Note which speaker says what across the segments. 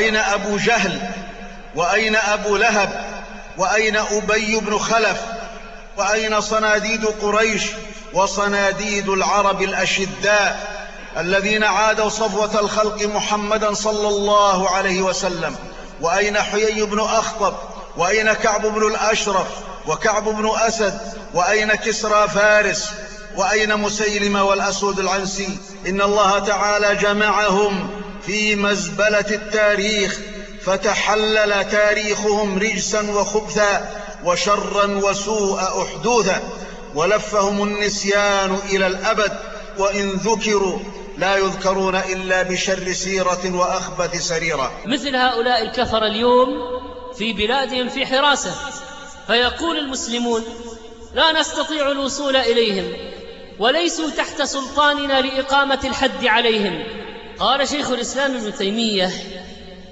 Speaker 1: وأين أبو جهل؟ وأين أبو لهب؟ وأين أبي بن خلف؟ وأين صناديد قريش وصناديد العرب الأشداء الذين عادوا صفوة الخلق محمدا صلى الله عليه وسلم؟ وأين حيي بن أخطب؟ وأين كعب بن الأشرف؟ وكعب بن أسد؟ وأين كسرى فارس؟ وأين مسيلمة والأسود العنسي؟ إن الله تعالى جمعهم في مزبلة التاريخ فتحلل تاريخهم رجسا وخبثا وشرا وسوء أحدوثا ولفهم النسيان إلى الأبد وإن ذكروا لا يذكرون إلا بشر سيرة وأخبث سريرة.
Speaker 2: مثل هؤلاء الكفر اليوم في بلادهم في حراسة فيقول المسلمون لا نستطيع الوصول إليهم وليسوا تحت سلطاننا لإقامة الحد عليهم. قال شيخ الإسلام ابن تيمية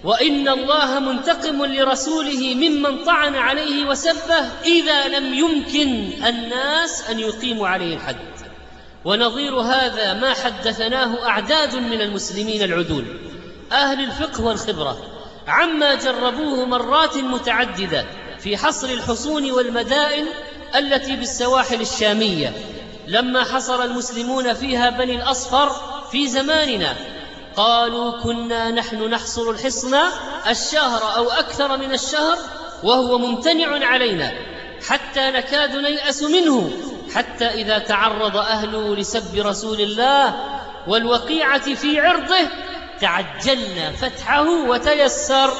Speaker 2: وإن الله منتقم لرسوله ممن طعن عليه وسبه إذا لم يمكن الناس أن يقيموا عليه الحد. ونظير هذا ما حدثناه أعداد من المسلمين العدول أهل الفقه والخبرة عما جربوه مرات متعددة في حصر الحصون والمدائن التي بالسواحل الشامية لما حصر المسلمون فيها بني الأصفر في زماننا قالوا كنا نحن نحصر الحصن الشهر أو أكثر من الشهر وهو ممتنع علينا حتى نكاد نيأس منه حتى إذا تعرض أهله لسب رسول الله والوقيعة في عرضه تعجلنا فتحه وتيسر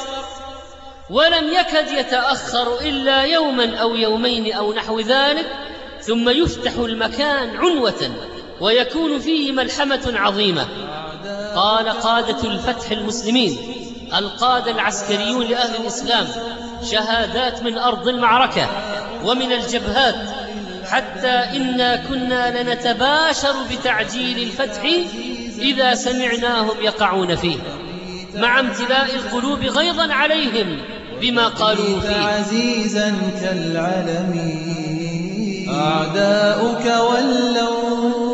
Speaker 2: ولم يكد يتأخر إلا يوما أو يومين أو نحو ذلك ثم يفتح المكان عنوة ويكون فيه ملحمة عظيمة قال قادة الفتح المسلمين القادة العسكريون لأهل الإسلام شهادات من أرض المعركة ومن الجبهات حتى إنا كنا لنتباشر بتعجيل الفتح إذا سمعناهم يقعون فيه مع امتلاء القلوب غيظا عليهم بما قالوا فيه.
Speaker 3: عزيزا كالعلم أعداؤك ولوا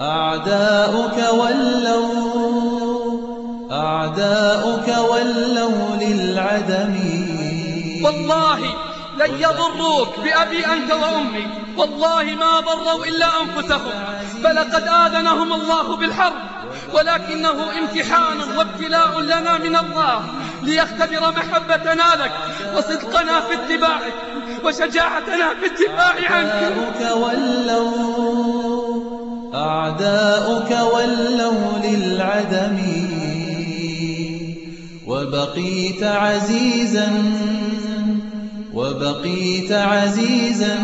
Speaker 3: أعداؤك ولوا. أعداؤك ولوا للعدم.
Speaker 4: والله لن يضروك بأبي أنت وأمي. والله ما ضروا إلا أنفسهم. فلقد آذنهم الله بالحرب. ولكنه امتحان وابتلاء لنا من الله ليختبر محبتنا لك وصدقنا في اتباعك وشجاعتنا في الدفاع عنك.
Speaker 3: أعداؤك ولوا. أعداؤك ولوا للعدم. وبقيت عزيزا وبقيت عزيزا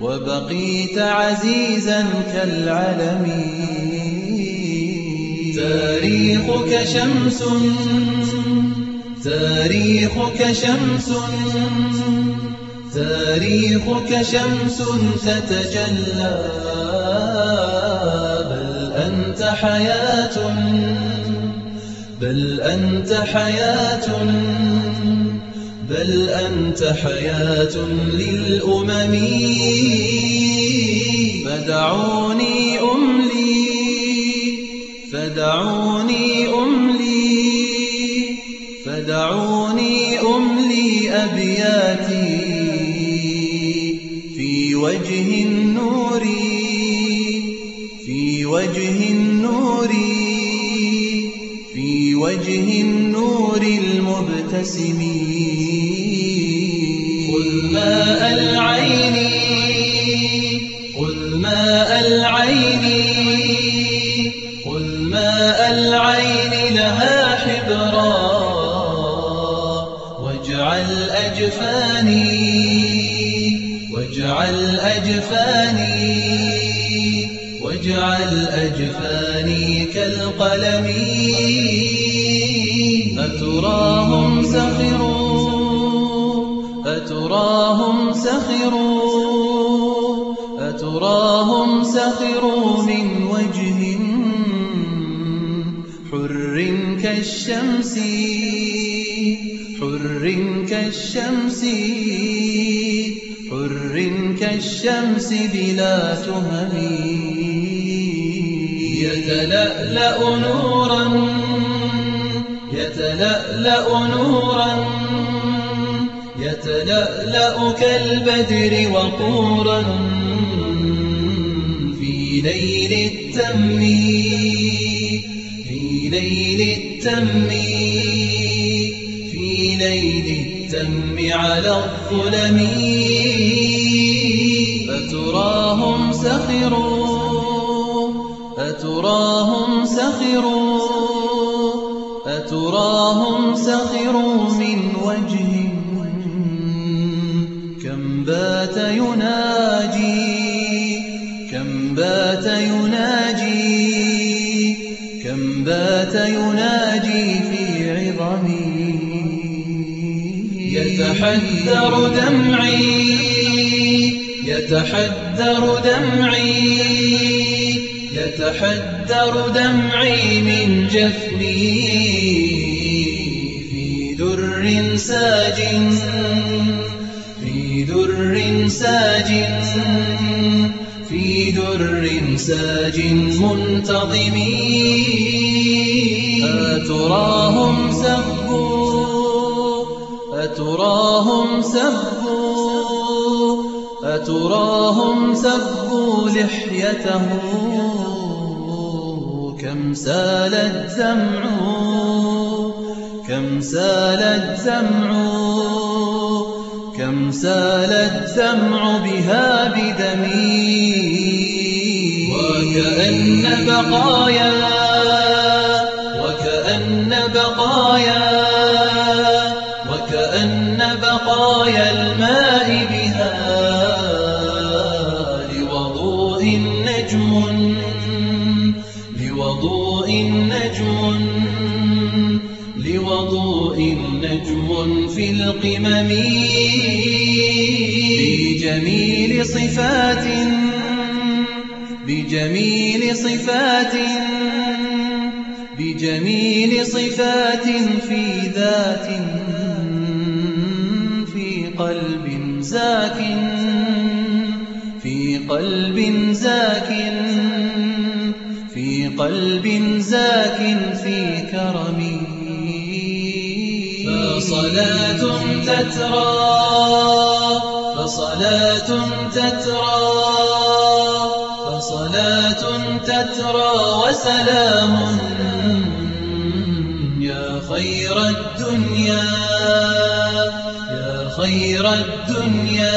Speaker 3: وبقيت عزيزا كالعلم تاريخك شمس تاريخك شمس تاريخك شمس تتجلى. بل أنت حياة. بل أنت حياة بل أنت حياة للأمم. فدعوني أملي فدعوني أملي فدعوني أملي أبياتي. في وجه النور في وجه النور. وجه النور المبتسم. خذ ماء العين خذ ماء العين خذ ماء العين لها حبرا. واجعل أجفاني واجعل أجفاني واجعل أجفاني كالقلم. أتراهم سخروا؟ أتراهم سخروا؟ أتراهم سخروا من وجه حر كالشمس حر كالشمس حر كالشمس بلا تهم يتلألأ نورا يتلألأ نورا يتلألأ كالبدر وقورا في ليل التم في ليل التم في ليل التم على الظلم. أتراهم سخروا أتراهم سخروا. أتراهم سخروا من وجه كم بات يناجي كم بات يناجي كم بات يناجي في عظمي. يتحذر دمعي يتحذر دمعي. يتحذر دمعي من جفني في در ساج في در ساج في در ساج منتظم أتراهم سبوا أتراهم سبوا أتراهم سبوا لحيته كم سالت دمع كم سالت دمع كم سالت دمع بها بدمي وكأن بقايا لوضوء نجم لوضوء نجم في القمم بجميل صفات بجميل صفات بجميل صفات في ذات في قلب زاك قلب زاك في قلب زاك في كرمي فصلاة تترى فصلاة تترى فصلاة تترى وسلام يا خير الدنيا يا خير الدنيا.